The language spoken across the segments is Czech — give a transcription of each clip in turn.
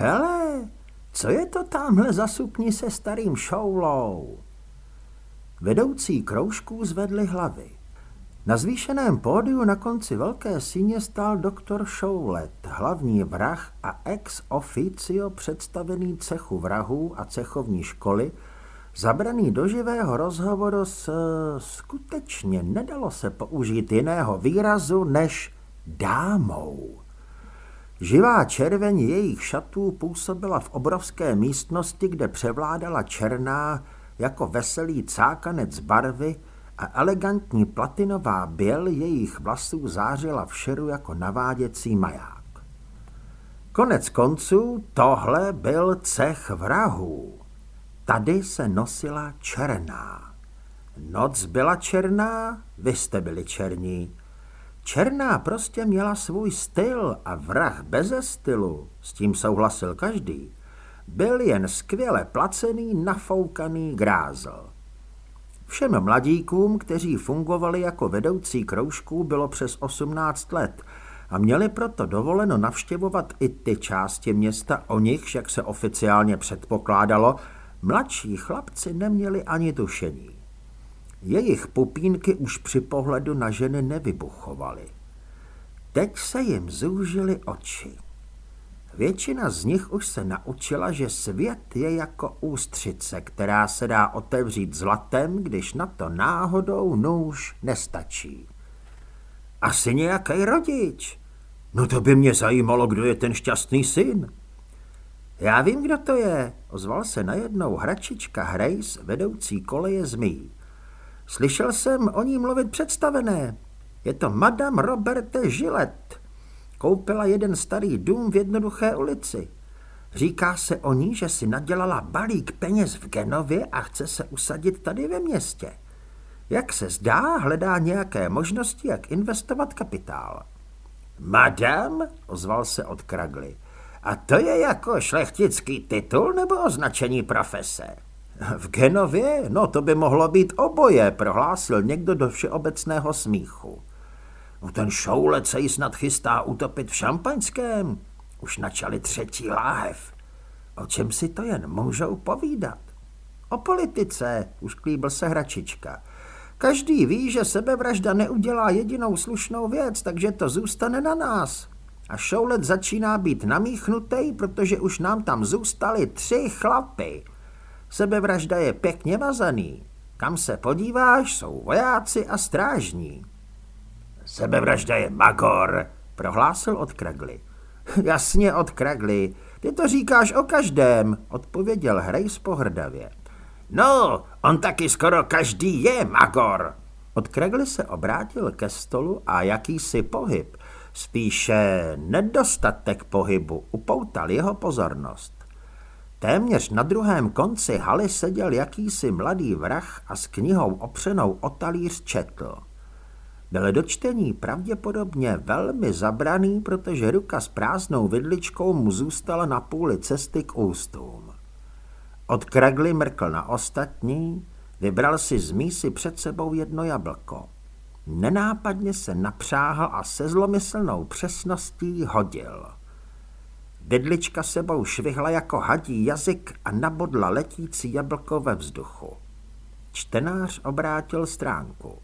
Hele, co je to tamhle za sukni se starým šoulou? Vedoucí kroužků zvedli hlavy. Na zvýšeném pódiu na konci velké síně stál doktor Šoulet, hlavní vrah a ex officio představený cechu vrahů a cechovní školy, zabraný do živého rozhovoru s... skutečně nedalo se použít jiného výrazu než dámou. Živá červeň jejich šatů působila v obrovské místnosti, kde převládala černá, jako veselý cákanec barvy a elegantní platinová běl jejich vlasů zářila v šeru jako naváděcí maják. Konec konců tohle byl cech vrahů. Tady se nosila černá. Noc byla černá, vy jste byli černí. Černá prostě měla svůj styl a vrah beze stylu, s tím souhlasil každý, byl jen skvěle placený, nafoukaný grázl. Všem mladíkům, kteří fungovali jako vedoucí kroužků, bylo přes 18 let a měli proto dovoleno navštěvovat i ty části města, o nichž, jak se oficiálně předpokládalo, mladší chlapci neměli ani tušení. Jejich pupínky už při pohledu na ženy nevybuchovaly. Teď se jim zúžily oči. Většina z nich už se naučila, že svět je jako ústřice, která se dá otevřít zlatem, když na to náhodou nůž nestačí. Asi nějaký rodič. No to by mě zajímalo, kdo je ten šťastný syn. Já vím, kdo to je, ozval se najednou hračička Grace, vedoucí koleje zmí. Slyšel jsem o ní mluvit představené. Je to Madame Roberte Gillette. Koupila jeden starý dům v jednoduché ulici. Říká se o ní, že si nadělala balík peněz v Genově a chce se usadit tady ve městě. Jak se zdá, hledá nějaké možnosti, jak investovat kapitál. Madame, ozval se od Kragly, a to je jako šlechtický titul nebo označení profese? V Genově? No to by mohlo být oboje, prohlásil někdo do všeobecného smíchu. No ten šoulec se jí snad chystá utopit v šampaňském. Už načali třetí láhev. O čem si to jen můžou povídat? O politice, usklíbil se hračička. Každý ví, že sebevražda neudělá jedinou slušnou věc, takže to zůstane na nás. A šoulet začíná být namíchnutý, protože už nám tam zůstali tři chlapy. Sebevražda je pěkně vazaný. Kam se podíváš, jsou vojáci a strážní. Sebevražda je magor, prohlásil od Kragly. Jasně od Kragly, ty to říkáš o každém, odpověděl Hrejs pohrdavě. No, on taky skoro každý je magor. Od Kragly se obrátil ke stolu a jakýsi pohyb, spíše nedostatek pohybu, upoutal jeho pozornost. Téměř na druhém konci haly seděl jakýsi mladý vrah a s knihou opřenou o talíř četl. Byl do čtení pravděpodobně velmi zabraný, protože ruka s prázdnou vidličkou mu zůstala na půli cesty k ústům. Od kragly mrkl na ostatní, vybral si z mísy před sebou jedno jablko. Nenápadně se napřáhl a se zlomyslnou přesností hodil. Vidlička sebou švihla jako hadí jazyk a nabodla letící jablko ve vzduchu. Čtenář obrátil stránku.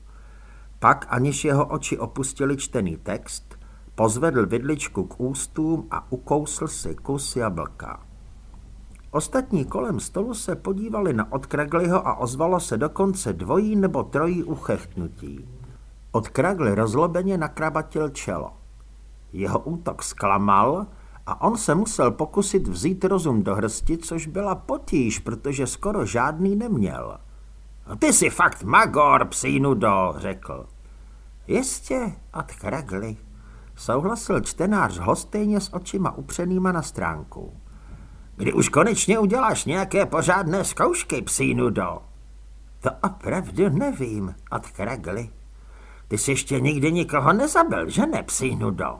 Pak, aniž jeho oči opustili čtený text, pozvedl vidličku k ústům a ukousl si kus jablka. Ostatní kolem stolu se podívali na Odkragliho a ozvalo se dokonce dvojí nebo trojí uchechtnutí. Odkragli rozlobeně nakrabatil čelo. Jeho útok zklamal a on se musel pokusit vzít rozum do hrsti, což byla potíž, protože skoro žádný neměl. Ty jsi fakt magor, psí nudo, řekl. Jistě, od kragly, souhlasil čtenář hostejně s očima upřenýma na stránku. Kdy už konečně uděláš nějaké pořádné zkoušky, psí nudo? To opravdu nevím, od kragly. Ty jsi ještě nikdy nikoho nezabil, že ne, psí nudo?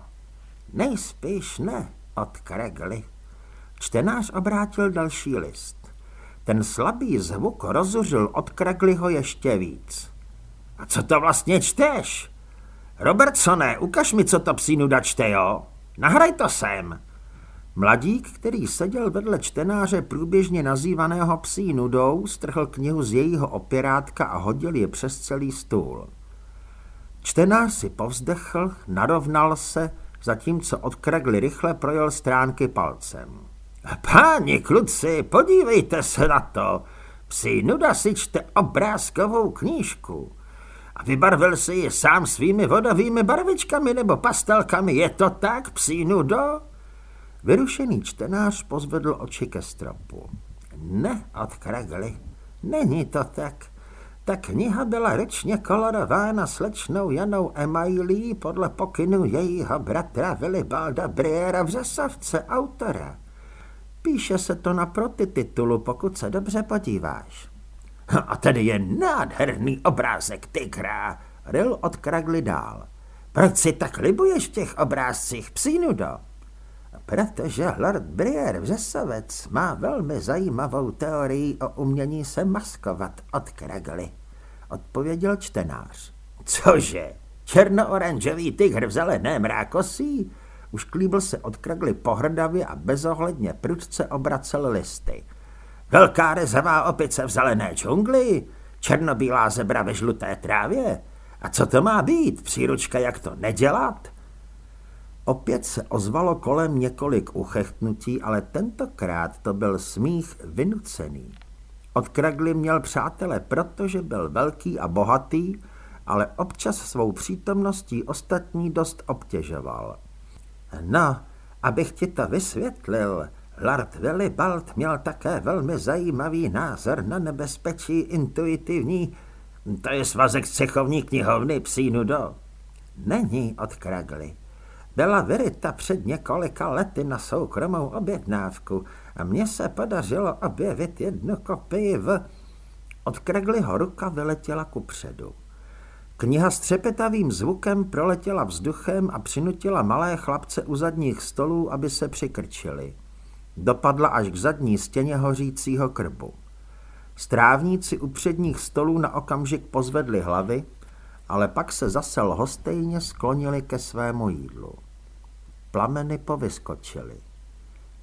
Nejspíš ne, od kragly. Čtenář obrátil další list. Ten slabý zvuk rozuřil od Kragliho ještě víc. A co to vlastně čteš? Robertsone, ukaž mi, co to psí nuda čte, jo? Nahraj to sem. Mladík, který seděl vedle čtenáře průběžně nazývaného psí nudou, strhl knihu z jejího opěrátka a hodil je přes celý stůl. Čtenář si povzdechl, narovnal se, zatímco od Kregly rychle projel stránky palcem. Páni kluci, podívejte se na to. Psí nuda si čte obrázkovou knížku. A vybarvil si ji sám svými vodovými barvičkami nebo pastelkami. Je to tak, psí nudo? Vyrušený čtenář pozvedl oči ke stropu. Ne, od Kregly. Není to tak. Ta kniha byla ročně kolorována slečnou Janou Emailí podle pokynu jejího bratra Vilibalda Briera v Řesavce, autora. Píše se to na protititulu, pokud se dobře podíváš. A tady je nádherný obrázek tygra, ryl od Kragly dál. Proč si tak libuješ v těch obrázcích, psínudo? Protože Lord Brier Řesavec má velmi zajímavou teorii o umění se maskovat od Kragly, odpověděl čtenář. Cože? Černooranžový tygr v zeleném rákosí? Už klíbl se od Kragly pohrdavě a bezohledně prudce obracel listy. Velká rezavá opice v zelené džungli? Černobílá zebra ve žluté trávě? A co to má být? Příručka, jak to nedělat? Opět se ozvalo kolem několik uchechtnutí, ale tentokrát to byl smích vynucený. Od Kragly měl přátele, protože byl velký a bohatý, ale občas svou přítomností ostatní dost obtěžoval. No, abych ti to vysvětlil, Lord Willibald měl také velmi zajímavý názor na nebezpečí intuitivní, to je svazek cechovní knihovny psí nudo. Není od Kragly. Byla vyryta před několika lety na soukromou objednávku a mně se podařilo objevit jednu kopii v... Od Kreglyho ruka vyletěla ku předu. Kniha s třepetavým zvukem proletěla vzduchem a přinutila malé chlapce u zadních stolů, aby se přikrčili. Dopadla až k zadní stěně hořícího krbu. Strávníci u předních stolů na okamžik pozvedli hlavy, ale pak se zase lhostejně sklonili ke svému jídlu. Plameny povyskočily.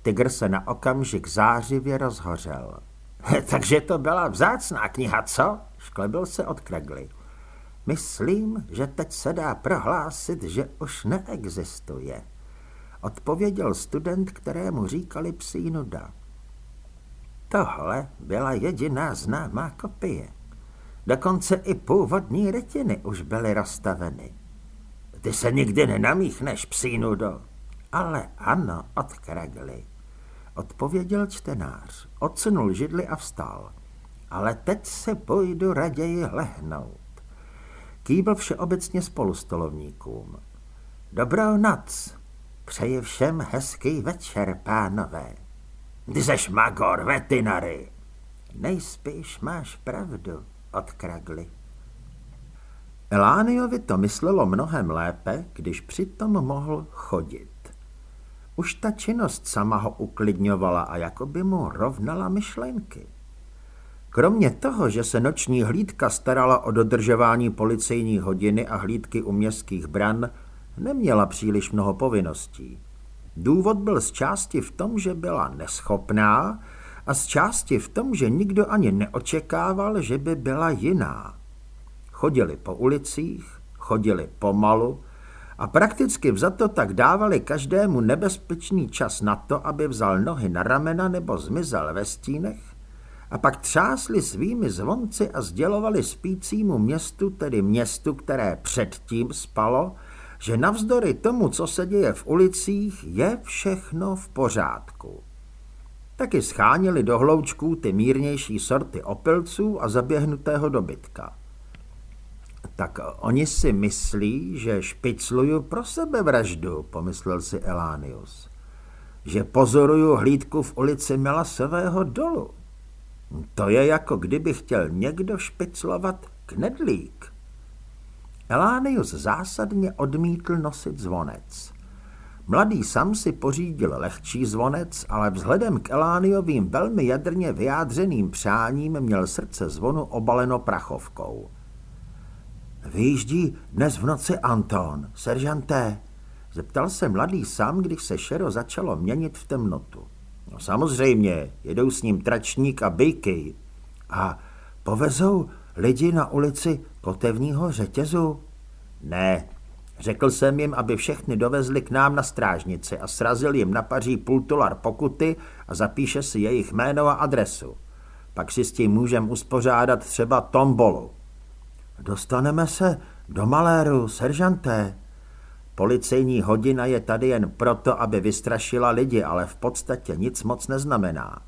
Tygr se na okamžik zářivě rozhořel. Takže to byla vzácná kniha, co? Šklebil se od Kregly. Myslím, že teď se dá prohlásit, že už neexistuje. Odpověděl student, kterému říkali psí nuda. Tohle byla jediná známá kopie. Dokonce i původní retiny už byly rozstaveny. Ty se nikdy nenamíchneš, psí nudo. Ale ano, od Kregly. Odpověděl čtenář, odsunul židli a vstal. Ale teď se půjdu raději lehnout. Kýbl všeobecně spolustolovníkům. Dobrou noc. Přeji všem hezký večer, pánové. Seš magor, vetinary. Nejspíš máš pravdu, od Kragly. Elániovi to myslelo mnohem lépe, když přitom mohl chodit. Už ta činnost sama ho uklidňovala a jako by mu rovnala myšlenky. Kromě toho, že se noční hlídka starala o dodržování policejní hodiny a hlídky u městských bran, neměla příliš mnoho povinností. Důvod byl z části v tom, že byla neschopná a z části v tom, že nikdo ani neočekával, že by byla jiná. Chodili po ulicích, chodili pomalu, a prakticky vzato tak dávali každému nebezpečný čas na to, aby vzal nohy na ramena nebo zmizel ve stínech a pak třásli svými zvonci a sdělovali spícímu městu, tedy městu, které předtím spalo, že navzdory tomu, co se děje v ulicích, je všechno v pořádku. Taky schánili do hloučků ty mírnější sorty opilců a zaběhnutého dobytka. Tak oni si myslí, že špicluju pro sebevraždu, pomyslel si Elánius. Že pozoruju hlídku v ulici Melasového dolu. To je jako kdyby chtěl někdo špiclovat knedlík. Elánius zásadně odmítl nosit zvonec. Mladý sam si pořídil lehčí zvonec, ale vzhledem k Elániovým velmi jadrně vyjádřeným přáním měl srdce zvonu obaleno prachovkou. Vyjíždí dnes v noci Anton, seržanté. Zeptal se mladý sám, když se šero začalo měnit v temnotu. No samozřejmě, jedou s ním tračník a byky. A povezou lidi na ulici kotevního řetězu? Ne, Řekl jsem jim, aby všechny dovezli k nám na strážnici a srazil jim na paří půl tolar pokuty a zapíše si jejich jméno a adresu. Pak si s tím můžem uspořádat třeba tombolu. Dostaneme se do maléru, seržanté. Policejní hodina je tady jen proto, aby vystrašila lidi, ale v podstatě nic moc neznamená.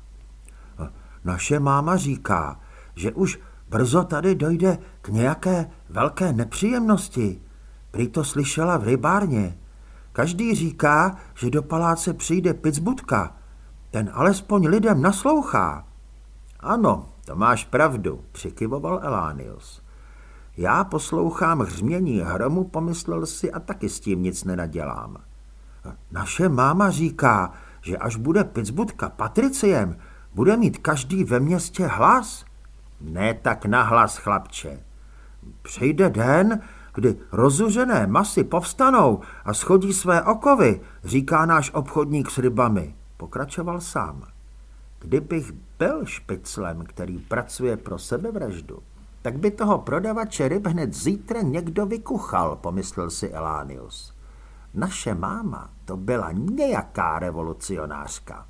Naše máma říká, že už brzo tady dojde k nějaké velké nepříjemnosti. Prý to slyšela v rybárně. Každý říká, že do paláce přijde Pitsbudka. Ten alespoň lidem naslouchá. Ano, to máš pravdu, přikyvoval Elánius. Já poslouchám hřmění hromu, pomyslel si a taky s tím nic nenadělám. Naše máma říká, že až bude Pitsbudka patriciem, bude mít každý ve městě hlas. Ne tak nahlas, chlapče. Přijde den, kdy rozužené masy povstanou a schodí své okovy, říká náš obchodník s rybami. Pokračoval sám. Kdybych byl špiclem, který pracuje pro sebevraždu, tak by toho prodavače ryb hned zítra někdo vykuchal, pomyslel si Elánius. Naše máma to byla nějaká revolucionářka.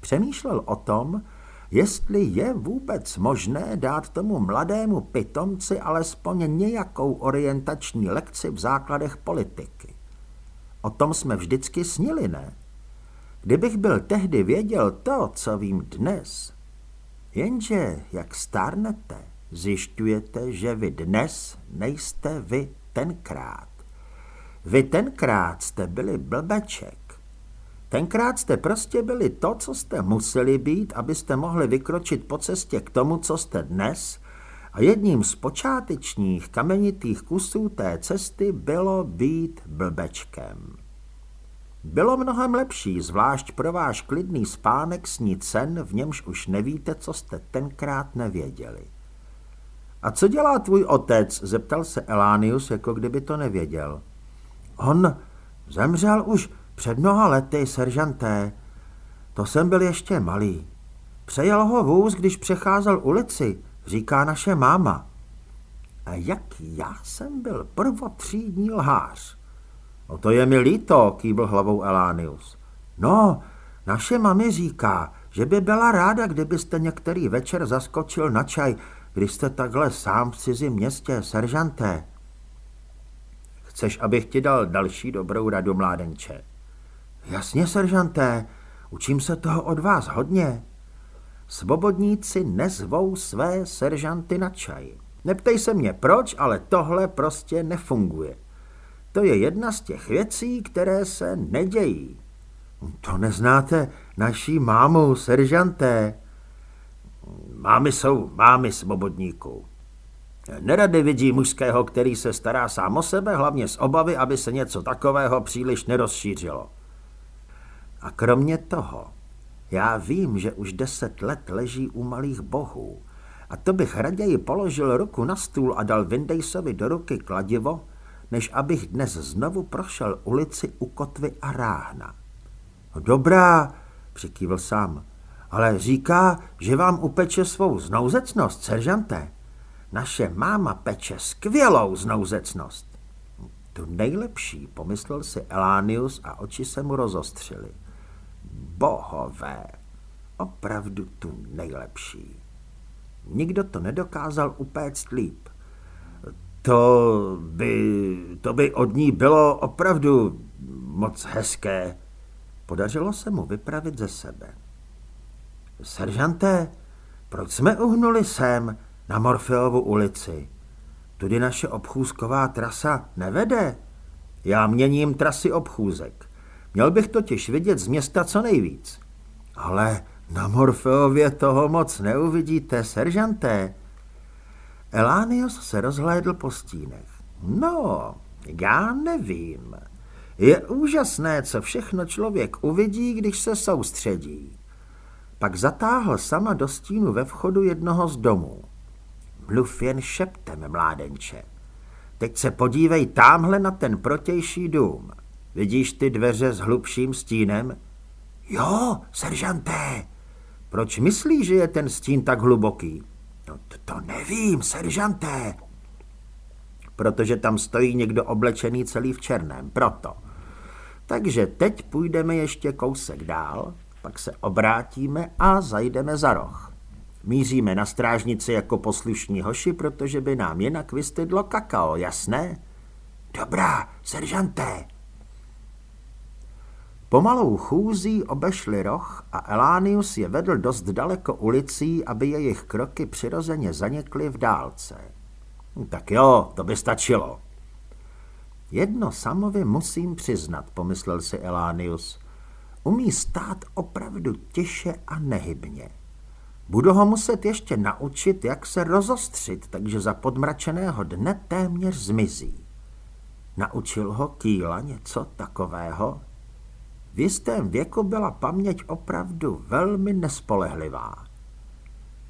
Přemýšlel o tom, jestli je vůbec možné dát tomu mladému pitomci alespoň nějakou orientační lekci v základech politiky. O tom jsme vždycky snili, ne? Kdybych byl tehdy věděl to, co vím dnes, jenže jak stárnete, zjišťujete, že vy dnes nejste vy tenkrát. Vy tenkrát jste byli blbeček. Tenkrát jste prostě byli to, co jste museli být, abyste mohli vykročit po cestě k tomu, co jste dnes, a jedním z počátečních kamenitých kusů té cesty bylo být blbečkem. Bylo mnohem lepší, zvlášť pro váš klidný spánek snít sen, v němž už nevíte, co jste tenkrát nevěděli. A co dělá tvůj otec? zeptal se Elánius, jako kdyby to nevěděl. On zemřel už před mnoha lety, seržanté. To jsem byl ještě malý. Přejel ho vůz, když přecházel ulici, říká naše máma. A jak já jsem byl prvotřídní lhář. O to je mi líto, kýbl hlavou Elánius. No, naše mami říká, že by byla ráda, kdybyste některý večer zaskočil na čaj, když jste takhle sám v cizím městě, seržanté. Chceš, abych ti dal další dobrou radu, mládenče? Jasně, seržanté, učím se toho od vás hodně. Svobodníci nezvou své seržanty na čaj. Neptej se mě proč, ale tohle prostě nefunguje. To je jedna z těch věcí, které se nedějí. To neznáte naší mámu, seržanté. Mámy jsou mámy svobodníků. Nerady vidí mužského, který se stará sám o sebe, hlavně z obavy, aby se něco takového příliš nerozšířilo. A kromě toho, já vím, že už deset let leží u malých bohů a to bych raději položil ruku na stůl a dal Vindejsovi do ruky kladivo, než abych dnes znovu prošel ulici u kotvy a ráhna. No dobrá, přikývl sám, ale říká, že vám upeče svou znouzecnost, seržante. Naše máma peče skvělou znouzecnost. Tu nejlepší, pomyslel si Elánius a oči se mu rozostřily bohové, opravdu tu nejlepší. Nikdo to nedokázal upéct líp. To by, to by od ní bylo opravdu moc hezké. Podařilo se mu vypravit ze sebe. Seržante, proč jsme uhnuli sem na Morfeovu ulici? Tudy naše obchůzková trasa nevede. Já měním trasy obchůzek. Měl bych totiž vidět z města co nejvíc. Ale na Morfeově toho moc neuvidíte, seržanté. Elánios se rozhlédl po stínech. No, já nevím. Je úžasné, co všechno člověk uvidí, když se soustředí. Pak zatáhl sama do stínu ve vchodu jednoho z domů. Mluv jen šeptem, mládenče. teď se podívej tamhle na ten protější dům. Vidíš ty dveře s hlubším stínem? Jo, seržanté. Proč myslíš, že je ten stín tak hluboký? No to, nevím, seržanté. Protože tam stojí někdo oblečený celý v černém, proto. Takže teď půjdeme ještě kousek dál, pak se obrátíme a zajdeme za roh. Míříme na strážnici jako poslušní hoši, protože by nám jinak vystydlo kakao, jasné? Dobrá, seržanté. Pomalou chůzí obešli roh a Elánius je vedl dost daleko ulicí, aby jejich kroky přirozeně zanikly v dálce. Tak jo, to by stačilo. Jedno samovi musím přiznat, pomyslel si Elánius. Umí stát opravdu tiše a nehybně. Budu ho muset ještě naučit, jak se rozostřit, takže za podmračeného dne téměř zmizí. Naučil ho Kýla něco takového? V jistém věku byla paměť opravdu velmi nespolehlivá.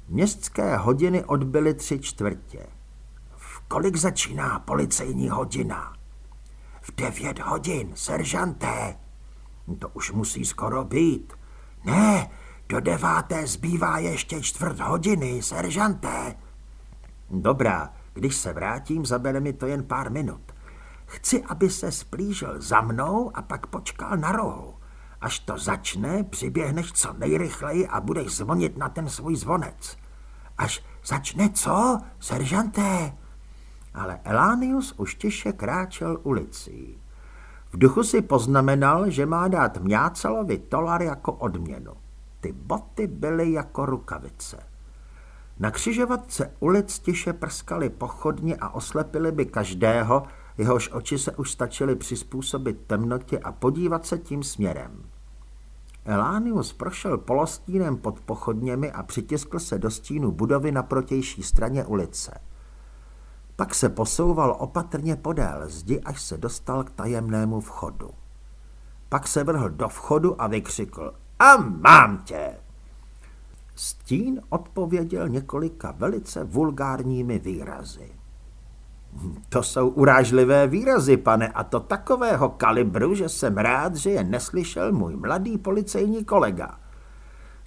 Městské hodiny odbyly tři čtvrtě. V kolik začíná policejní hodina? V devět hodin, seržanté. To už musí skoro být. Ne, do deváté zbývá ještě čtvrt hodiny, seržanté. Dobrá, když se vrátím, zabere mi to jen pár minut. Chci, aby se splížil za mnou a pak počkal na rohu. Až to začne, přiběhneš co nejrychleji a budeš zvonit na ten svůj zvonec. Až začne co, seržanté? Ale Elánius už tiše kráčel ulicí. V duchu si poznamenal, že má dát Mňácelovi tolar jako odměnu. Ty boty byly jako rukavice. Na křižovatce ulic tiše prskali pochodně a oslepili by každého, jehož oči se už stačily přizpůsobit temnotě a podívat se tím směrem. Elánius prošel polostínem pod pochodněmi a přitiskl se do stínu budovy na protější straně ulice. Pak se posouval opatrně podél zdi, až se dostal k tajemnému vchodu. Pak se vrhl do vchodu a vykřikl A mám tě! Stín odpověděl několika velice vulgárními výrazy. To jsou urážlivé výrazy, pane, a to takového kalibru, že jsem rád, že je neslyšel můj mladý policejní kolega.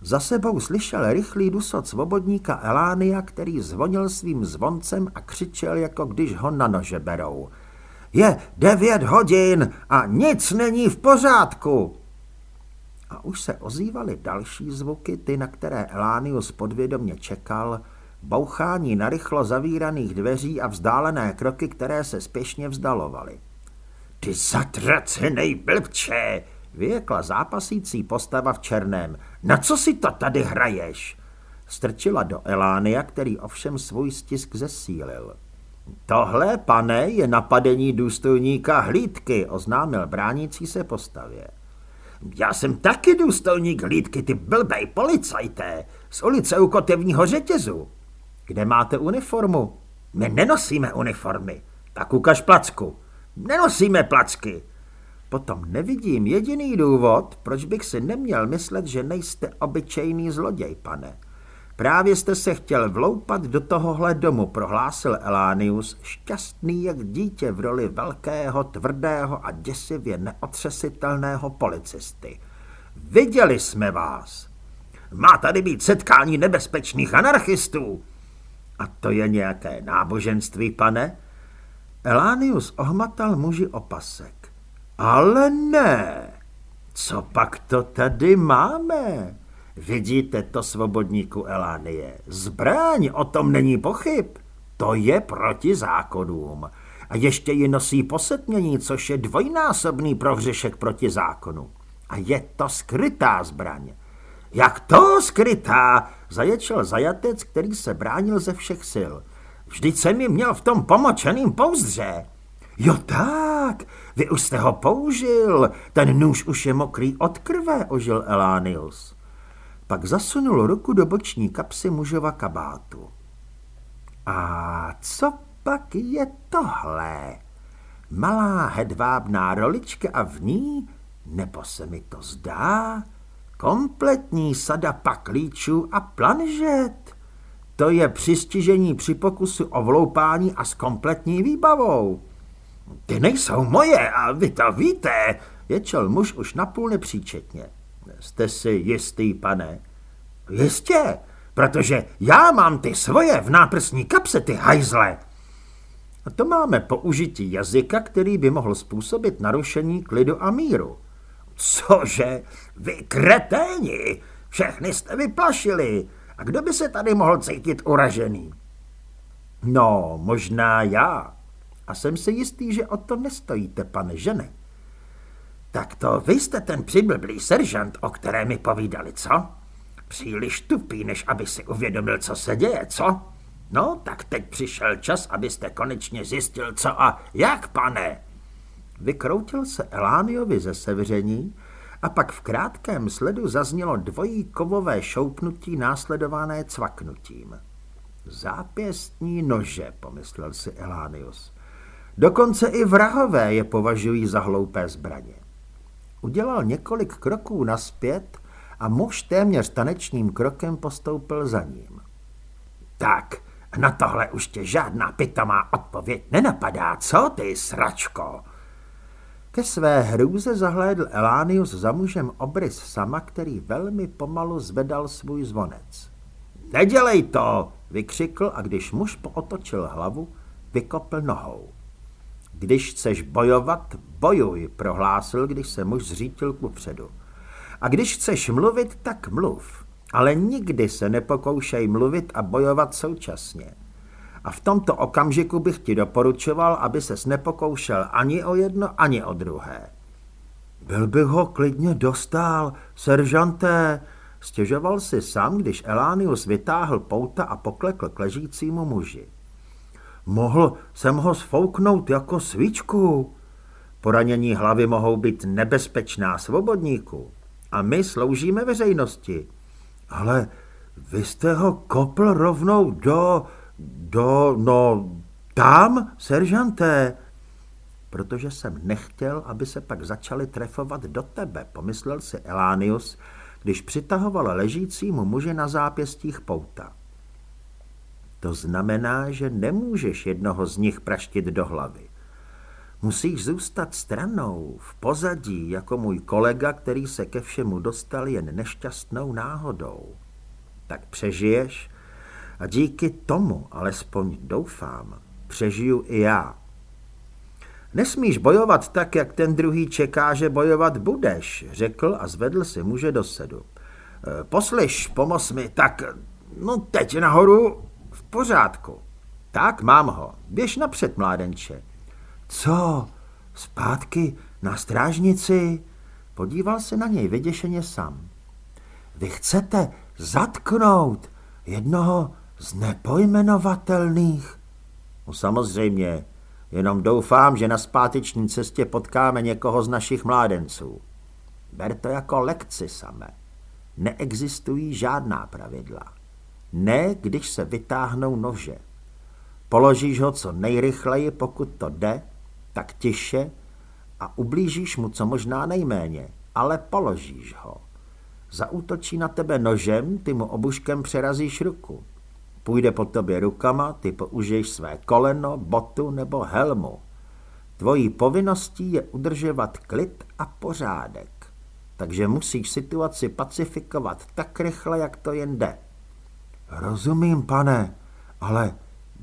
Za sebou slyšel rychlý dusot svobodníka Elánia, který zvonil svým zvoncem a křičel, jako když ho na nože berou. Je devět hodin a nic není v pořádku. A už se ozývaly další zvuky, ty, na které Elánius podvědomě čekal, bouchání narychlo zavíraných dveří a vzdálené kroky, které se spěšně vzdalovaly. Ty zatracenej blbče, vyjekla zápasící postava v černém. Na co si to tady hraješ? Strčila do Elánia, který ovšem svůj stisk zesílil. Tohle, pane, je napadení důstojníka hlídky, oznámil bránící se postavě. Já jsem taky důstojník hlídky, ty blbej policajté, z ulice u kotevního řetězu. Kde máte uniformu? My nenosíme uniformy. Tak ukaž placku. Nenosíme placky. Potom nevidím jediný důvod, proč bych si neměl myslet, že nejste obyčejný zloděj, pane. Právě jste se chtěl vloupat do tohohle domu, prohlásil Elánius, šťastný jak dítě v roli velkého, tvrdého a děsivě neotřesitelného policisty. Viděli jsme vás. Má tady být setkání nebezpečných anarchistů. A to je nějaké náboženství, pane? Elánius ohmatal muži opasek. Ale ne. Co pak to tady máme? Vidíte to, svobodníku Elánie? Zbraň, o tom není pochyb. To je proti zákonům. A ještě ji nosí posetmění, což je dvojnásobný prohřešek proti zákonu. A je to skrytá zbraň. Jak to skrytá? Zaječel zajatec, který se bránil ze všech sil. Vždyť jsem mi měl v tom pomočeným pouzdře. Jo tak, vy už jste ho použil, ten nůž už je mokrý od krve, ožil Elánius. Pak zasunul ruku do boční kapsy mužova kabátu. A co pak je tohle? Malá hedvábná rolička a v ní, nebo se mi to zdá, kompletní sada paklíčů a planžet. to je přistižení při pokusu o vloupání a s kompletní výbavou. Ty nejsou moje a vy to víte, ječel muž už napůl nepříčetně. Jste si jistý, pane? Jistě, protože já mám ty svoje v náprsní kapse, ty hajzle. A to máme použití jazyka, který by mohl způsobit narušení klidu a míru. Cože? Vy kreténi! Všechny jste vyplašili. A kdo by se tady mohl cítit uražený? No, možná já. A jsem si jistý, že o to nestojíte, pane žene. Tak to vy jste ten přiblblý seržant, o které mi povídali, co? Příliš tupý, než aby si uvědomil, co se děje, co? No, tak teď přišel čas, abyste konečně zjistil, co a jak, pane. Vykroutil se Elániovi ze sevření a pak v krátkém sledu zaznělo dvojí kovové šoupnutí následované cvaknutím. Zápěstní nože, pomyslel si Elánius. Dokonce i vrahové je považují za hloupé zbraně. Udělal několik kroků naspět a muž téměř tanečním krokem postoupil za ním. Tak, na tohle už tě žádná pitomá odpověď nenapadá, co ty, sračko? Ke své hrůze zahlédl Elánius za mužem obrys sama, který velmi pomalu zvedal svůj zvonec. Nedělej to, vykřikl a když muž pootočil hlavu, vykopl nohou. Když chceš bojovat, bojuj, prohlásil, když se muž zřítil kupředu. A když chceš mluvit, tak mluv. Ale nikdy se nepokoušej mluvit a bojovat současně. A v tomto okamžiku bych ti doporučoval, aby ses nepokoušel ani o jedno, ani o druhé. Byl bych ho klidně dostal, seržanté, stěžoval si sám, když Elánius vytáhl pouta a poklekl k ležícímu muži. Mohl jsem ho sfouknout jako svíčku. Poranění hlavy mohou být nebezpečná svobodníku a my sloužíme veřejnosti. Ale vy jste ho kopl rovnou do, do, no, tam, seržanté. Protože jsem nechtěl, aby se pak začali trefovat do tebe, pomyslel si Elánius, když přitahoval ležícímu muže na zápěstích pouta. To znamená, že nemůžeš jednoho z nich praštit do hlavy. Musíš zůstat stranou, v pozadí, jako můj kolega, který se ke všemu dostal jen nešťastnou náhodou. Tak přežiješ a díky tomu, alespoň doufám, přežiju i já. Nesmíš bojovat tak, jak ten druhý čeká, že bojovat budeš, řekl a zvedl si muže do sedu. E, poslyš, pomoz mi, tak, no teď nahoru, v pořádku. Tak, mám ho, běž napřed, mládenče. Co? Zpátky na strážnici? Podíval se na něj vyděšeně sám. Vy chcete zatknout jednoho z nepojmenovatelných? No samozřejmě, jenom doufám, že na zpáteční cestě potkáme někoho z našich mládenců. Ber to jako lekci samé. Neexistují žádná pravidla. Ne, když se vytáhnou nože. Položíš ho co nejrychleji, pokud to jde, tak tiše a ublížíš mu co možná nejméně, ale položíš ho. Zaútočí na tebe nožem, ty mu obuškem přerazíš ruku. Půjde po tobě rukama, ty použiješ své koleno, botu nebo helmu. Tvojí povinností je udržovat klid a pořádek. Takže musíš situaci pacifikovat tak rychle, jak to jen jde. Rozumím, pane, ale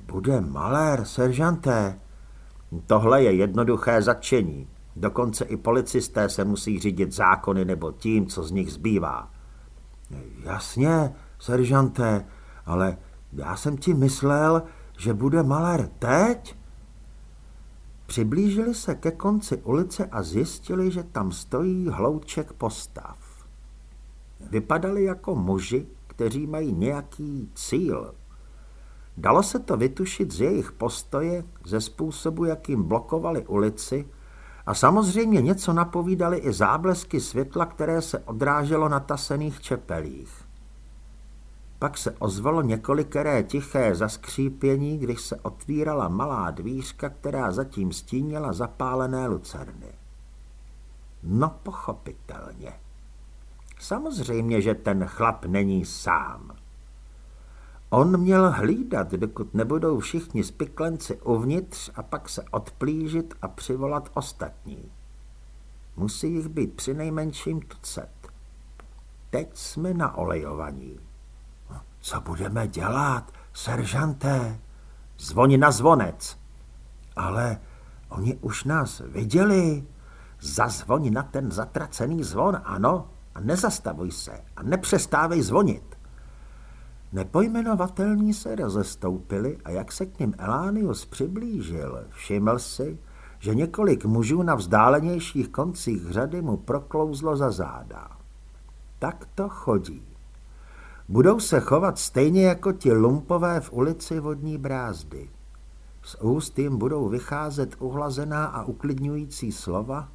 bude malér, seržanté. Tohle je jednoduché zatčení. Dokonce i policisté se musí řídit zákony nebo tím, co z nich zbývá. Jasně, seržanté, ale já jsem ti myslel, že bude malér teď? Přiblížili se ke konci ulice a zjistili, že tam stojí hlouček postav. Vypadali jako muži, kteří mají nějaký cíl. Dalo se to vytušit z jejich postoje, ze způsobu, jakým blokovali ulici a samozřejmě něco napovídali i záblesky světla, které se odráželo na tasených čepelích. Pak se ozvalo několikeré tiché zaskřípění, když se otvírala malá dvířka, která zatím stínila zapálené lucerny. No pochopitelně. Samozřejmě, že ten chlap není sám. On měl hlídat, dokud nebudou všichni spiklenci uvnitř a pak se odplížit a přivolat ostatní. Musí jich být při nejmenším tucet. Teď jsme na olejovaní. Co budeme dělat, seržanté? Zvoni na zvonec. Ale oni už nás viděli. Zazvoni na ten zatracený zvon, ano, a nezastavuj se a nepřestávej zvonit. Nepojmenovatelní se rozestoupili a jak se k ním Elánius přiblížil, všiml si, že několik mužů na vzdálenějších koncích řady mu proklouzlo za záda. Tak to chodí. Budou se chovat stejně jako ti lumpové v ulici Vodní brázdy. Z úst jim budou vycházet uhlazená a uklidňující slova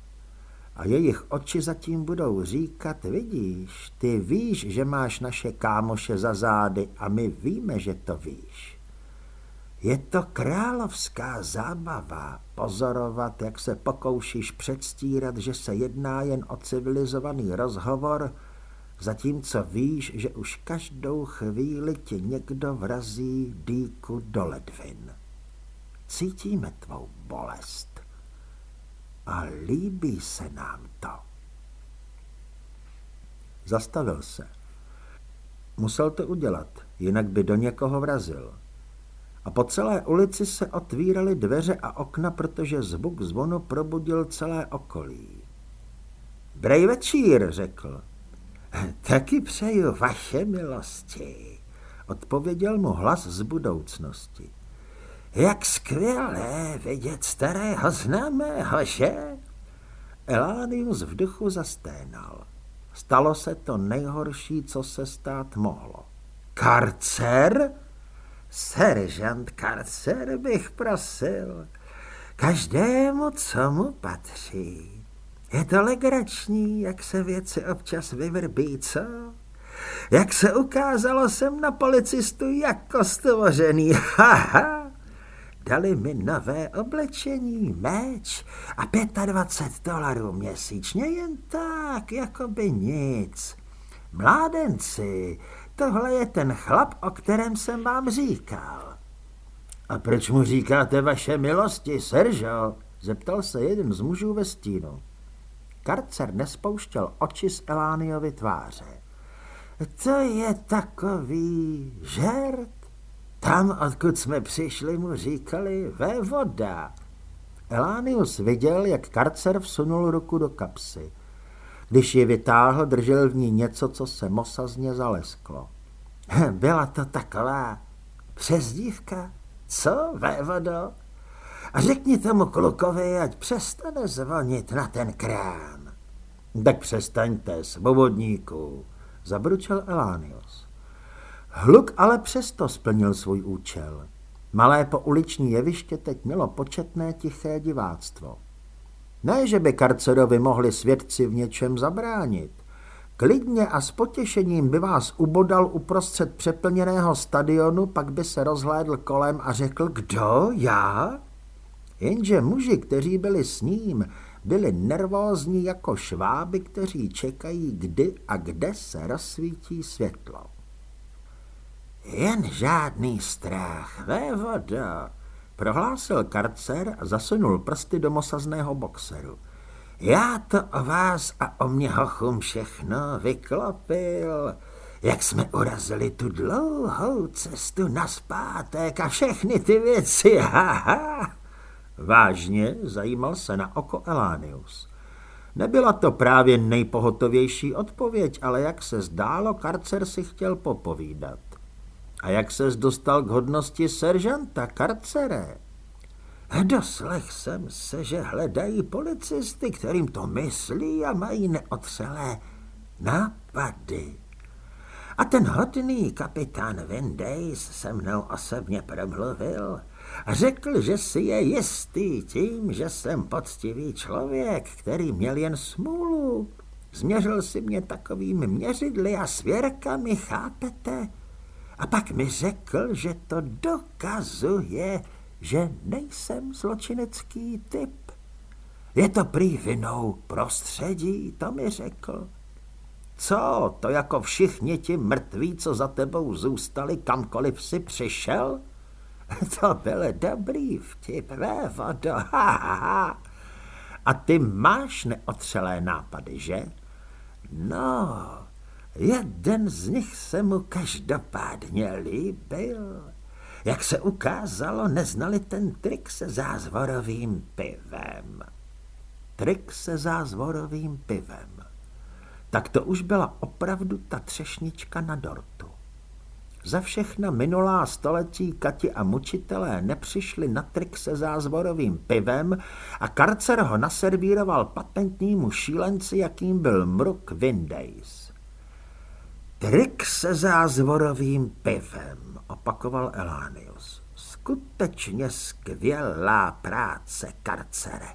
a jejich oči zatím budou říkat, vidíš, ty víš, že máš naše kámoše za zády a my víme, že to víš. Je to královská zábava pozorovat, jak se pokoušíš předstírat, že se jedná jen o civilizovaný rozhovor, zatímco víš, že už každou chvíli ti někdo vrazí dýku do ledvin. Cítíme tvou bolest a líbí se nám to. Zastavil se. Musel to udělat, jinak by do někoho vrazil. A po celé ulici se otvíraly dveře a okna, protože zvuk zvonu probudil celé okolí. Brej večír, řekl. Taky přeju vaše milosti, odpověděl mu hlas z budoucnosti. Jak skvělé vidět starého známého, že? Elánius v duchu zasténal. Stalo se to nejhorší, co se stát mohlo. Karcer? Seržant Karcer bych prosil. Každému, co mu patří. Je to legrační, jak se věci občas vyvrbí, co? Jak se ukázalo, jsem na policistu jako stvořený, haha. Dali mi nové oblečení, meč a 25 dolarů měsíčně jen tak, jako by nic. Mládenci, tohle je ten chlap, o kterém jsem vám říkal. A proč mu říkáte vaše milosti, Seržo? Zeptal se jeden z mužů ve stínu. Karcer nespouštěl oči z Elániovy tváře. To je takový žert, tam, odkud jsme přišli, mu říkali vévoda. Elánius viděl, jak karcer vsunul ruku do kapsy. Když ji vytáhl, držel v ní něco, co se mosazně zalesklo. Byla to taková přezdívka. Co, vévodo? A řekni tomu klukovi, ať přestane zvonit na ten krám. Tak přestaňte, svobodníku, zabručel Elánius. Hluk ale přesto splnil svůj účel. Malé pouliční jeviště teď mělo početné tiché diváctvo. Ne, že by karcerovi mohli svědci v něčem zabránit. Klidně a s potěšením by vás ubodal uprostřed přeplněného stadionu, pak by se rozhlédl kolem a řekl, kdo, já? Jenže muži, kteří byli s ním, byli nervózní jako šváby, kteří čekají, kdy a kde se rozsvítí světlo. Jen žádný strach, vévodo, prohlásil karcer a zasunul prsty do mosazného boxeru. Já to o vás a o mě hochům všechno vyklopil, jak jsme urazili tu dlouhou cestu na zpátek a všechny ty věci, haha. Vážně zajímal se na oko Elánius. Nebyla to právě nejpohotovější odpověď, ale jak se zdálo, karcer si chtěl popovídat. A jak ses dostal k hodnosti seržanta, karcere? Doslech jsem se, že hledají policisty, kterým to myslí a mají neotřelé nápady. A ten hodný kapitán Vindays se mnou osobně promluvil řekl, že si je jistý tím, že jsem poctivý člověk, který měl jen smůlu. Změřil si mě takovými měřidly a svěrkami, chápete? A pak mi řekl, že to dokazuje, že nejsem zločinecký typ. Je to prý vinou prostředí, to mi řekl. Co, to jako všichni ti mrtví, co za tebou zůstali, kamkoliv si přišel? To byl dobrý vtip, vodo, ha, ha, ha. A ty máš neotřelé nápady, že? No, jeden z nich se mu každopádně líbil. Jak se ukázalo, neznali ten trik se zázvorovým pivem. Trik se zázvorovým pivem. Tak to už byla opravdu ta třešnička na dortu. Za všechna minulá století Kati a mučitelé nepřišli na trik se zázvorovým pivem a karcer ho naservíroval patentnímu šílenci, jakým byl Mruk Windays. Trik se zázvorovým pivem, opakoval Elánius. Skutečně skvělá práce, karcere.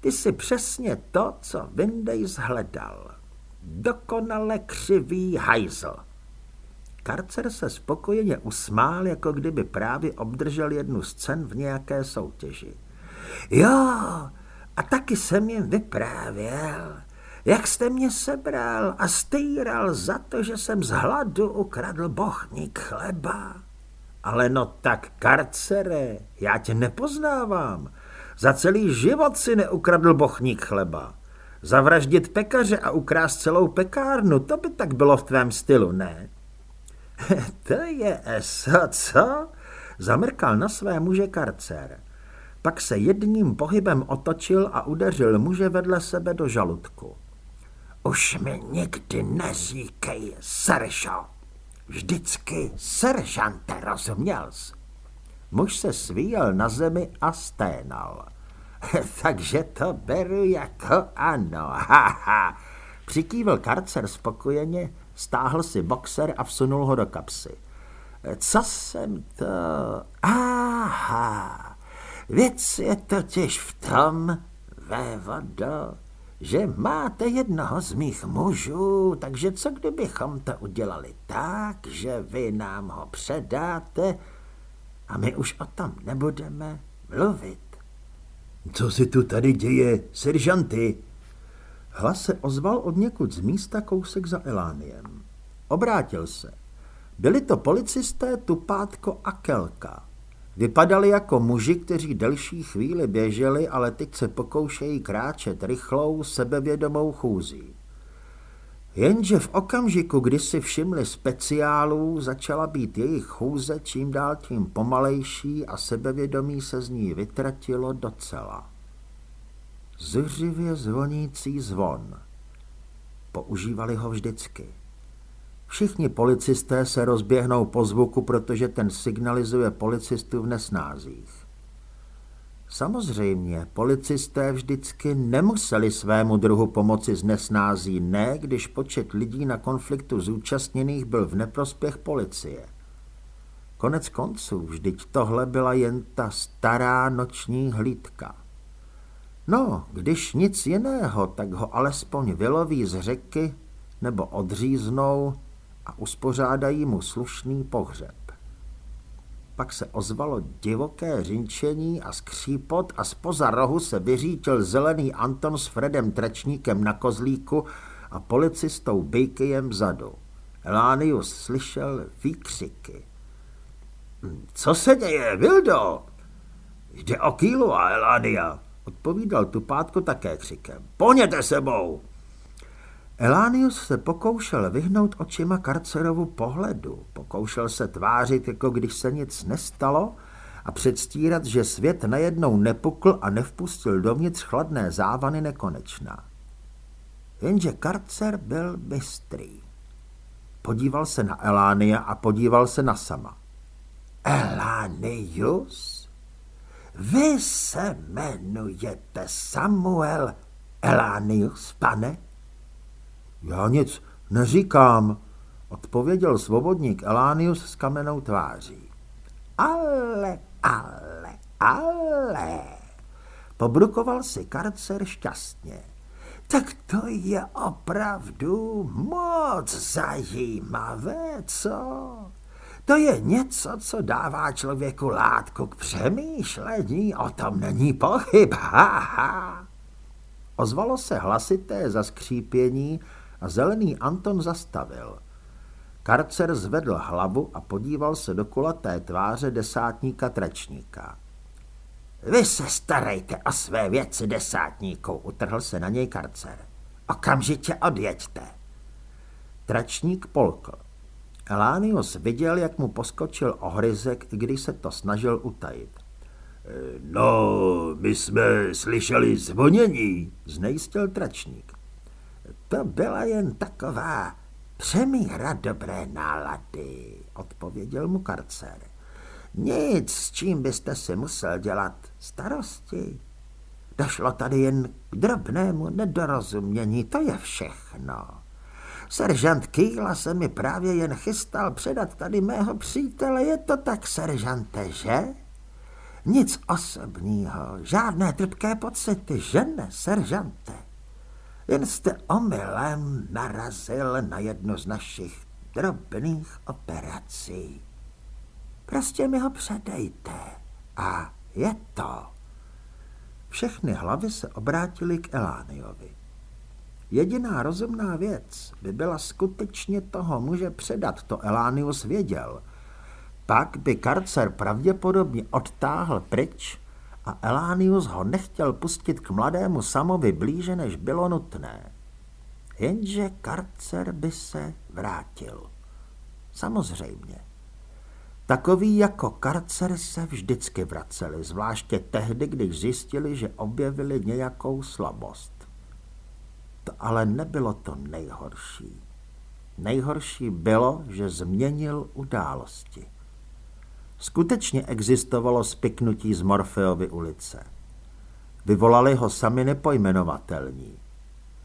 Ty jsi přesně to, co Windays hledal. Dokonale křivý hajzl. Karcer se spokojeně usmál, jako kdyby právě obdržel jednu z cen v nějaké soutěži. Jo, a taky jsem jim vyprávěl, jak jste mě sebral a stýral za to, že jsem z hladu ukradl bochník chleba. Ale no tak, karcere, já tě nepoznávám. Za celý život si neukradl bochník chleba. Zavraždit pekaře a ukrást celou pekárnu, to by tak bylo v tvém stylu, ne? to je eso, co? Zamrkal na své muže karcer. Pak se jedním pohybem otočil a udeřil muže vedle sebe do žaludku. Už mi nikdy neříkej, Seržo. Vždycky seržante, rozuměl jsi? Muž se svíjel na zemi a sténal. Takže to beru jako ano, haha. Přikývil karcer spokojeně, stáhl si boxer a vsunul ho do kapsy. Co jsem to... Aha, věc je totiž v tom, vévodo, že máte jednoho z mých mužů, takže co kdybychom to udělali tak, že vy nám ho předáte a my už o tom nebudeme mluvit. Co se tu tady děje, seržanty? Hlas se ozval od někud z místa kousek za Elániem. Obrátil se. Byli to policisté Tupátko a Kelka. Vypadali jako muži, kteří delší chvíli běželi, ale teď se pokoušejí kráčet rychlou, sebevědomou chůzí. Jenže v okamžiku, kdy si všimli speciálů, začala být jejich chůze čím dál tím pomalejší a sebevědomí se z ní vytratilo docela. Zuřivě zvonící zvon. Používali ho vždycky. Všichni policisté se rozběhnou po zvuku, protože ten signalizuje policistu v nesnázích. Samozřejmě, policisté vždycky nemuseli svému druhu pomoci z nesnází, ne, když počet lidí na konfliktu zúčastněných byl v neprospěch policie. Konec konců, vždyť tohle byla jen ta stará noční hlídka. No, když nic jiného, tak ho alespoň vyloví z řeky nebo odříznou a uspořádají mu slušný pohřeb. Pak se ozvalo divoké řinčení a skřípot a spoza rohu se vyřítil zelený Anton s Fredem Tračníkem na kozlíku a policistou Bejkejem vzadu. Elánius slyšel výkřiky. Co se děje, Vildo? Jde o Kýlu a Elánia, odpovídal Tupátko také křikem. Poněte sebou! Elánius se pokoušel vyhnout očima karcerovu pohledu, pokoušel se tvářit, jako když se nic nestalo a předstírat, že svět najednou nepukl a nevpustil dovnitř chladné závany nekonečná. Jenže karcer byl bystrý. Podíval se na Elánia a podíval se na sama. Elánius? Vy se jmenujete Samuel Elánius, pane? Já nic neříkám, odpověděl svobodník Elánius s kamenou tváří. Ale, ale, ale, pobrukoval si karcer šťastně. Tak to je opravdu moc zajímavé, co? To je něco, co dává člověku látku k přemýšlení, o tom není pochyb, ha, ha. Ozvalo se hlasité zaskřípění a zelený Anton zastavil. Karcer zvedl hlavu a podíval se do kulaté tváře desátníka tračníka. Vy se starejte o své věci, desátníku, utrhl se na něj karcer. Okamžitě odjeďte. Tračník polkl. Elánius viděl, jak mu poskočil ohryzek, když se to snažil utajit. No, my jsme slyšeli zvonění, znejistil tračník. To byla jen taková přemíra dobré nálady, odpověděl mu karcer. Nic, s čím byste si musel dělat starosti. Došlo tady jen k drobnému nedorozumění, to je všechno. Seržant Kýla se mi právě jen chystal předat tady mého přítele, je to tak, seržante, že? Nic osobního, žádné trpké pocity, že ne, seržante? Jen jste omylem narazil na jednu z našich drobných operací. Prostě mi ho předejte. A je to. Všechny hlavy se obrátily k Elániovi. Jediná rozumná věc by byla skutečně toho muže předat, to Elánius věděl. Pak by karcer pravděpodobně odtáhl pryč a Elánius ho nechtěl pustit k mladému samovi blíže, než bylo nutné. Jenže karcer by se vrátil. Samozřejmě. Takový jako karcer se vždycky vraceli, zvláště tehdy, když zjistili, že objevili nějakou slabost. Ale nebylo to nejhorší. Nejhorší bylo, že změnil události. Skutečně existovalo spiknutí z Morfeovy ulice. Vyvolali ho sami nepojmenovatelní.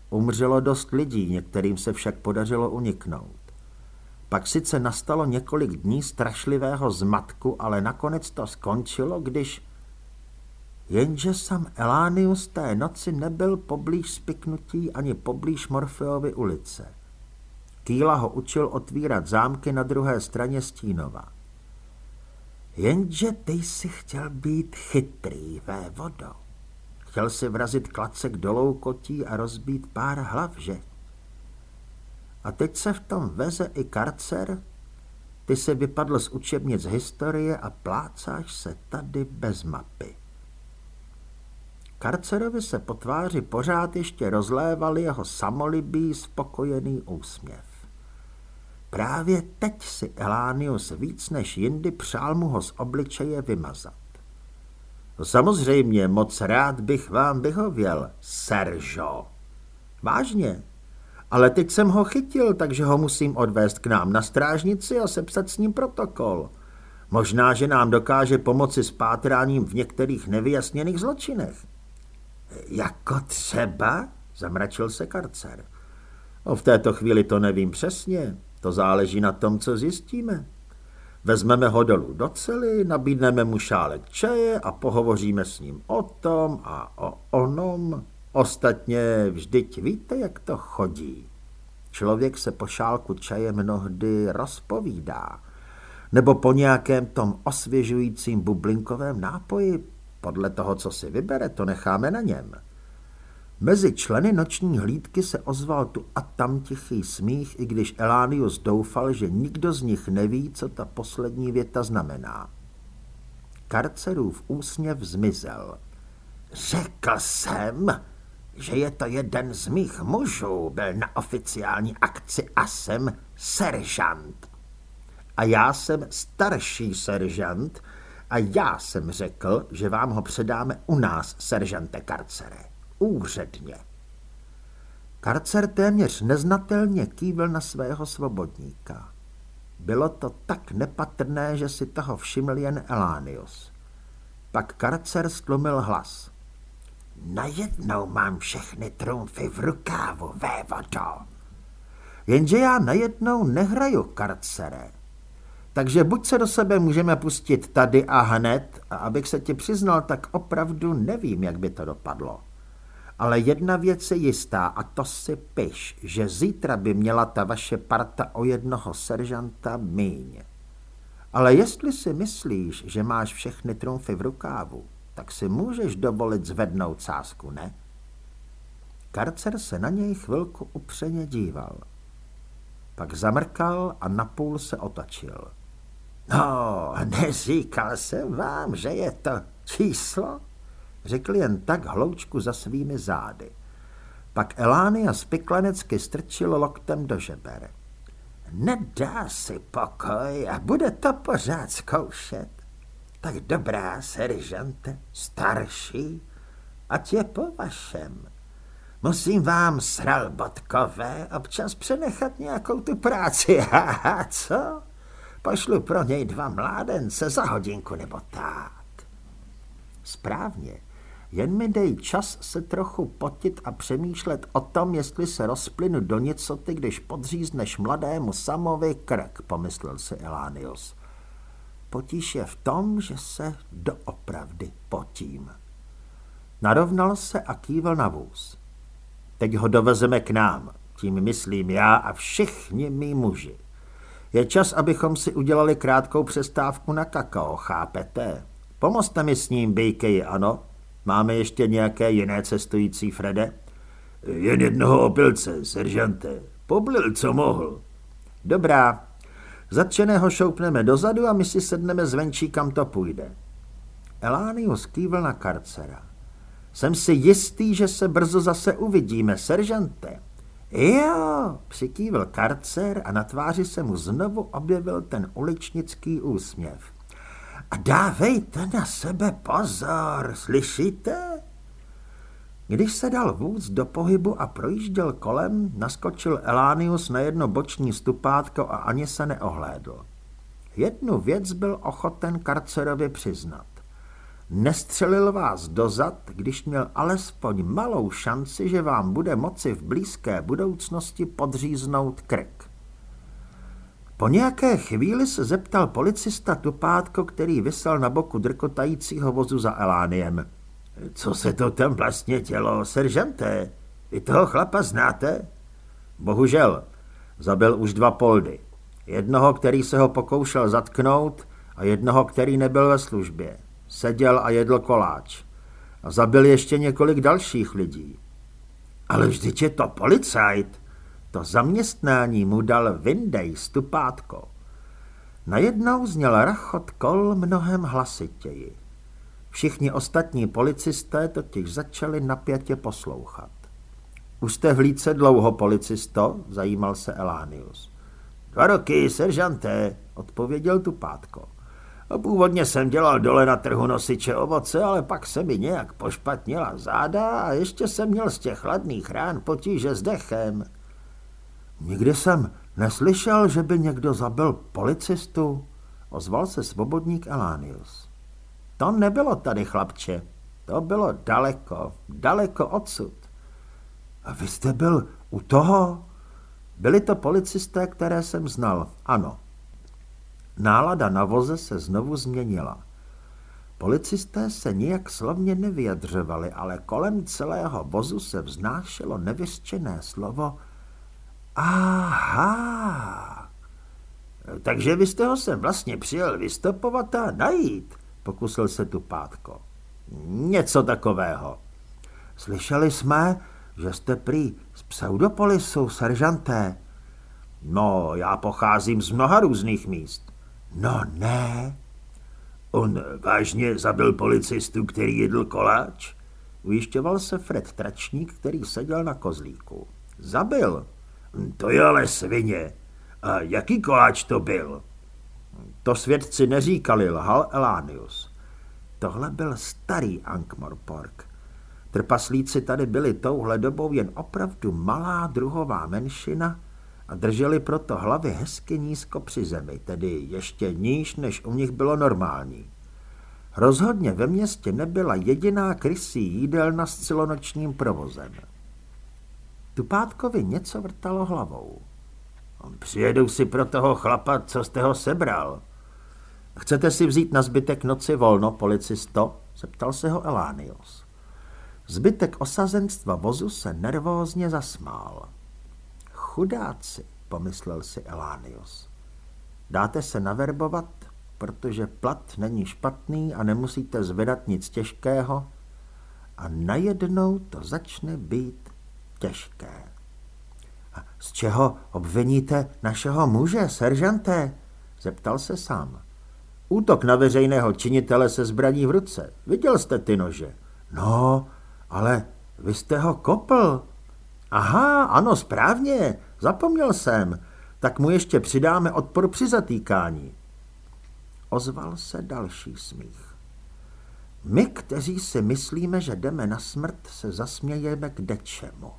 Umřelo dost lidí, některým se však podařilo uniknout. Pak sice nastalo několik dní strašlivého zmatku, ale nakonec to skončilo, když... Jenže sam Elánius té noci nebyl poblíž spiknutí ani poblíž Morfeovy ulice. Kýla ho učil otvírat zámky na druhé straně Stínova. Jenže ty jsi chtěl být chytrý, vé vodo. Chtěl si vrazit klacek dolů kotí a rozbít pár hlav, že? A teď se v tom veze i karcer? Ty se vypadl z učebnic historie a plácáš se tady bez mapy. Karcerovi se po tváři pořád ještě rozléval jeho samolibý spokojený úsměv. Právě teď si Elánius víc než jindy přál mu ho z obličeje vymazat. Samozřejmě, moc rád bych vám vyhověl, Seržo. Vážně, ale teď jsem ho chytil, takže ho musím odvést k nám na strážnici a sepsat s ním protokol. Možná, že nám dokáže pomoci s pátráním v některých nevyjasněných zločinech. Jako třeba? Zamračil se karcer. No, v této chvíli to nevím přesně. To záleží na tom, co zjistíme. Vezmeme ho dolů do cely, nabídneme mu šálek čaje a pohovoříme s ním o tom a o onom. Ostatně vždyť víte, jak to chodí. Člověk se po šálku čaje mnohdy rozpovídá. Nebo po nějakém tom osvěžujícím bublinkovém nápoji, podle toho, co si vybere, to necháme na něm. Mezi členy noční hlídky se ozval tu a tam tichý smích, i když Elánius doufal, že nikdo z nich neví, co ta poslední věta znamená. Karcerův úsměv zmizel. Řekl jsem, že je to jeden z mých mužů, byl na oficiální akci a jsem seržant. A já jsem starší seržant a já jsem řekl, že vám ho předáme u nás, seržante Karcere. Úředně. Karcer téměř neznatelně kývil na svého svobodníka. Bylo to tak nepatrné, že si toho všiml jen Elánius. Pak karcer stlumil hlas. Najednou mám všechny trumfy v rukávu, vévodo. Jenže já najednou nehraju karcere. Takže buď se do sebe můžeme pustit tady a hned, a abych se ti přiznal, tak opravdu nevím, jak by to dopadlo. Ale jedna věc je jistá a to si piš, že zítra by měla ta vaše parta o jednoho seržanta míň. Ale jestli si myslíš, že máš všechny trumfy v rukávu, tak si můžeš dovolit zvednout sásku, ne? Karcer se na něj chvilku upřeně díval. Pak zamrkal a napůl se otočil. No, neříkal jsem vám, že je to číslo? Řekl jen tak hloučku za svými zády. Pak Elánia spiklenecky strčil loktem do žeber. Nedá si pokoj a bude to pořád zkoušet. Tak dobrá, seržante, starší, ať je po vašem. Musím vám, sralbotkové, občas přenechat nějakou tu práci, haha, co? Pošlu pro něj dva mládence za hodinku nebo tak. Správně. Jen mi dej čas se trochu potit a přemýšlet o tom, jestli se rozplynu do nicoty, když podřízneš mladému samovi krk, pomyslel si Elánius. Potíž je v tom, že se doopravdy potím. Narovnal se a kývil na vůz. Teď ho dovezeme k nám, tím myslím já a všichni mý muži. Je čas, abychom si udělali krátkou přestávku na kakao, chápete? Pomozte mi s ním, bejkeji, ano? Máme ještě nějaké jiné cestující, Frede? Jen jednoho opilce, seržante. Poblil, co mohl. Dobrá. Zatčeného šoupneme dozadu a my si sedneme zvenčí, kam to půjde. Elánius kývl na karcera. Jsem si jistý, že se brzo zase uvidíme, seržante. Jo, přikývil karcer a na tváři se mu znovu objevil ten uličnický úsměv. A dávejte na sebe pozor, slyšíte? Když se dal vůz do pohybu a projížděl kolem, naskočil Elánius na jedno boční stupátko a ani se neohlédl. Jednu věc byl ochoten karcerovi přiznat. Nestřelil vás dozad, když měl alespoň malou šanci, že vám bude moci v blízké budoucnosti podříznout krk. Po nějaké chvíli se zeptal policista Tupátko, který vysel na boku drkotajícího vozu za Elániem. Co se to tam vlastně dělo, seržanté? Vy toho chlapa znáte? Bohužel, zabil už dva poldy. Jednoho, který se ho pokoušel zatknout a jednoho, který nebyl ve službě. Seděl a jedl koláč. A zabil ještě několik dalších lidí. Ale vždyť je to policajt. To zaměstnání mu dal Vindej stupátko. Najednou zněl rachot kol mnohem hlasitěji. Všichni ostatní policisté totiž začali napětě poslouchat. Už jste v líce dlouho, policisto? zajímal se Elánius. Dva roky, seržanté, odpověděl Tupátko. Původně jsem dělal dole na trhu nosiče ovoce, ale pak se mi nějak pošpatnila záda a ještě jsem měl z těch chladných rán potíže s dechem. Nikdy jsem neslyšel, že by někdo zabil policistu, ozval se svobodník Elánius. To nebylo tady, chlapče. To bylo daleko, daleko odsud. A vy jste byl u toho? Byli to policisté, které jsem znal, ano. Nálada na voze se znovu změnila. Policisté se nijak slovně nevyjadřovali, ale kolem celého vozu se vznášelo nevyřčené slovo Aha. Takže vy jste ho sem vlastně přijel vystopovat a najít, pokusil se tu pátko. Něco takového. Slyšeli jsme, že jste prý z pseudopolisu, seržanté. No, já pocházím z mnoha různých míst. No ne. On vážně zabil policistu, který jedl koláč? Ujišťoval se Fred Tračník, který seděl na kozlíku. Zabil. To je ale svině. A jaký koláč to byl? To svědci neříkali, lhal Elánius. Tohle byl starý Ankmorpork. Trpaslíci tady byli touhle dobou jen opravdu malá druhová menšina a drželi proto hlavy hezky nízko při zemi, tedy ještě níž, než u nich bylo normální. Rozhodně ve městě nebyla jediná krysí jídelna s celonočním provozem. Tupátkovi něco vrtalo hlavou. Přijedu si pro toho chlapa, co jste ho sebral. Chcete si vzít na zbytek noci volno, policisto? zeptal se ho Elánios. Zbytek osazenstva vozu se nervózně zasmál. Chudáci, pomyslel si Elánios. Dáte se naverbovat, protože plat není špatný a nemusíte zvedat nic těžkého a najednou to začne být těžké. A z čeho obviníte našeho muže, seržanté? Zeptal se sám. Útok na veřejného činitele se zbraní v ruce. Viděl jste ty nože? No, ale vy jste ho kopl. Aha, ano, správně, zapomněl jsem. Tak mu ještě přidáme odpor při zatýkání. Ozval se další smích. My, kteří si myslíme, že jdeme na smrt, se zasmějeme k dečemu.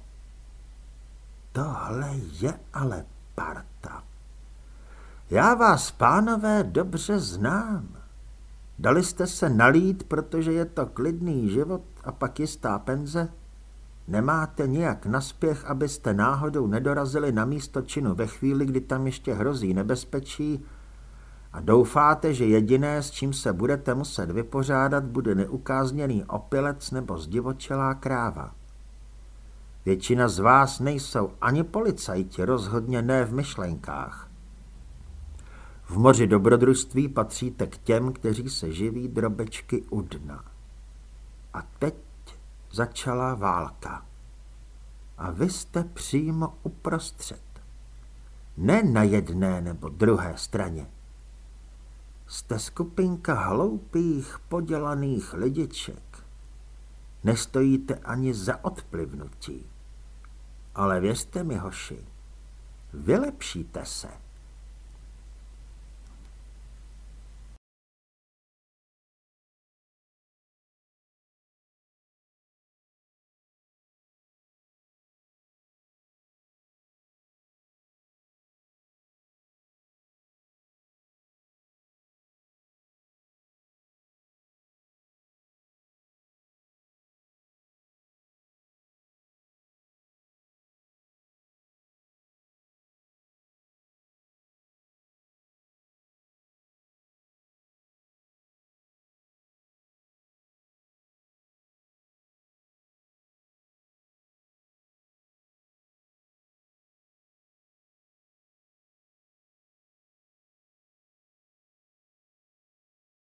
Tohle je ale parta. Já vás, pánové, dobře znám. Dali jste se nalít, protože je to klidný život a pak jistá penze? Nemáte nijak naspěch, abyste náhodou nedorazili na místo činu ve chvíli, kdy tam ještě hrozí nebezpečí a doufáte, že jediné, s čím se budete muset vypořádat, bude neukázněný opilec nebo zdivočelá kráva. Většina z vás nejsou ani policajti, rozhodně ne v myšlenkách. V moři dobrodružství patříte k těm, kteří se živí drobečky u dna. A teď začala válka. A vy jste přímo uprostřed. Ne na jedné nebo druhé straně. Jste skupinka hloupých, podělaných lidiček. Nestojíte ani za odplivnutí. Ale věřte mi, hoši, vylepšíte se.